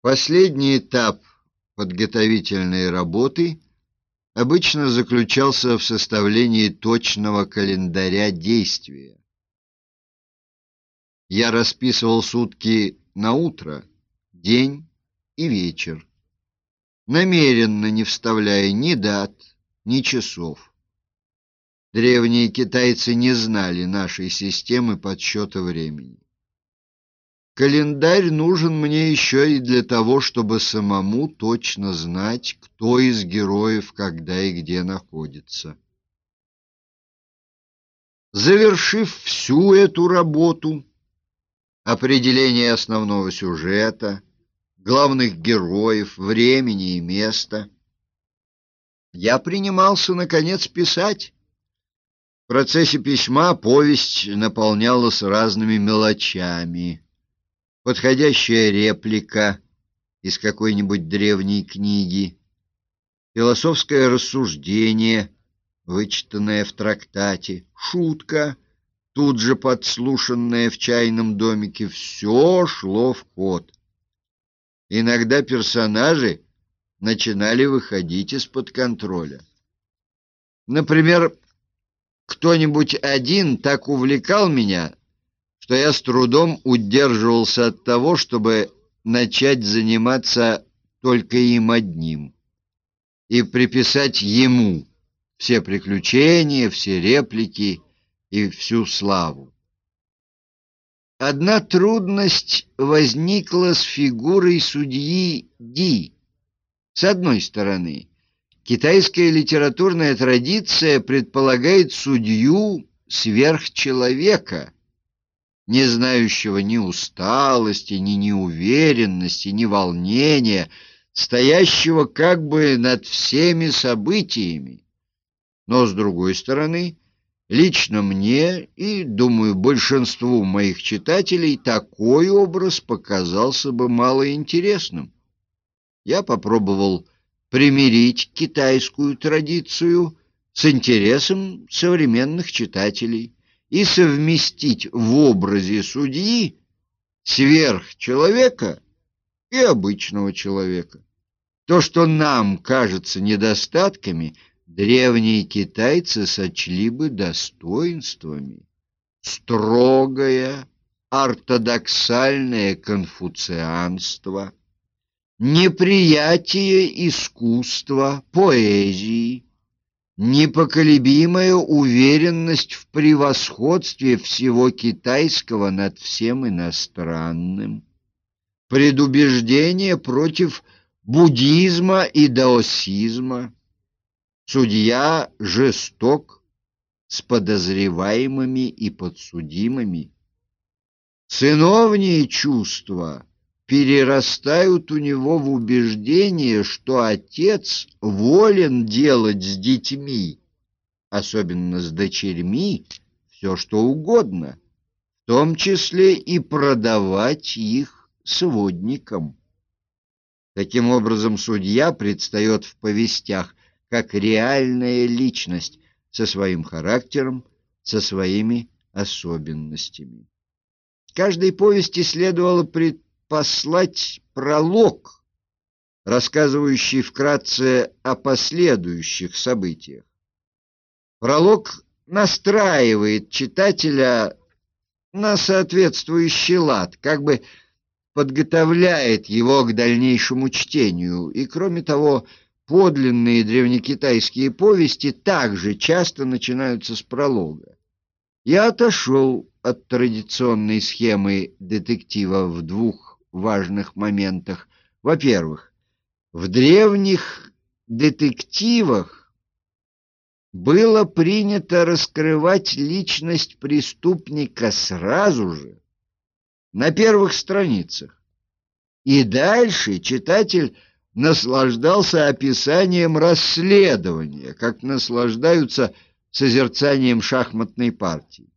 Последний этап подготовительной работы обычно заключался в составлении точного календаря действия. Я расписывал сутки на утро, день и вечер, намеренно не вставляя ни дат, ни часов. Древние китайцы не знали нашей системы подсчета времени. Календарь нужен мне еще и для того, чтобы самому точно знать, кто из героев когда и где находится. Завершив всю эту работу, определение основного сюжета, главных героев, времени и места, я принимался, наконец, писать. В процессе письма повесть наполнялась разными мелочами подходящая реплика из какой-нибудь древней книги, философское рассуждение, вычитанное в трактате, шутка, тут же подслушанная в чайном домике, все шло в ход. Иногда персонажи начинали выходить из-под контроля. Например, кто-нибудь один так увлекал меня, что я с трудом удерживался от того, чтобы начать заниматься только им одним и приписать ему все приключения, все реплики и всю славу. Одна трудность возникла с фигурой судьи Ди. С одной стороны, китайская литературная традиция предполагает судью сверхчеловека — не знающего ни усталости, ни неуверенности, ни волнения, стоящего как бы над всеми событиями. Но, с другой стороны, лично мне и, думаю, большинству моих читателей такой образ показался бы малоинтересным. Я попробовал примирить китайскую традицию с интересом современных читателей и совместить в образе судьи сверхчеловека и обычного человека. То, что нам кажется недостатками, древние китайцы сочли бы достоинствами. Строгое, ортодоксальное конфуцианство, неприятие искусства, поэзии, непоколебимая уверенность в превосходстве всего китайского над всем иностранным, предубеждение против буддизма и даосизма. Судья жесток с подозреваемыми и подсудимыми. Сыновние чувства перерастают у него в убеждение, что отец волен делать с детьми, особенно с дочерьми, все что угодно, в том числе и продавать их сводникам. Таким образом, судья предстает в повестях как реальная личность со своим характером, со своими особенностями. Каждой повести следовало предположить, послать пролог, рассказывающий вкратце о последующих событиях. Пролог настраивает читателя на соответствующий лад, как бы подготовляет его к дальнейшему чтению, и, кроме того, подлинные древнекитайские повести также часто начинаются с пролога. Я отошел от традиционной схемы детектива в двух важных моментах. Во-первых, в древних детективах было принято раскрывать личность преступника сразу же, на первых страницах. И дальше читатель наслаждался описанием расследования, как наслаждаются созерцанием шахматной партии.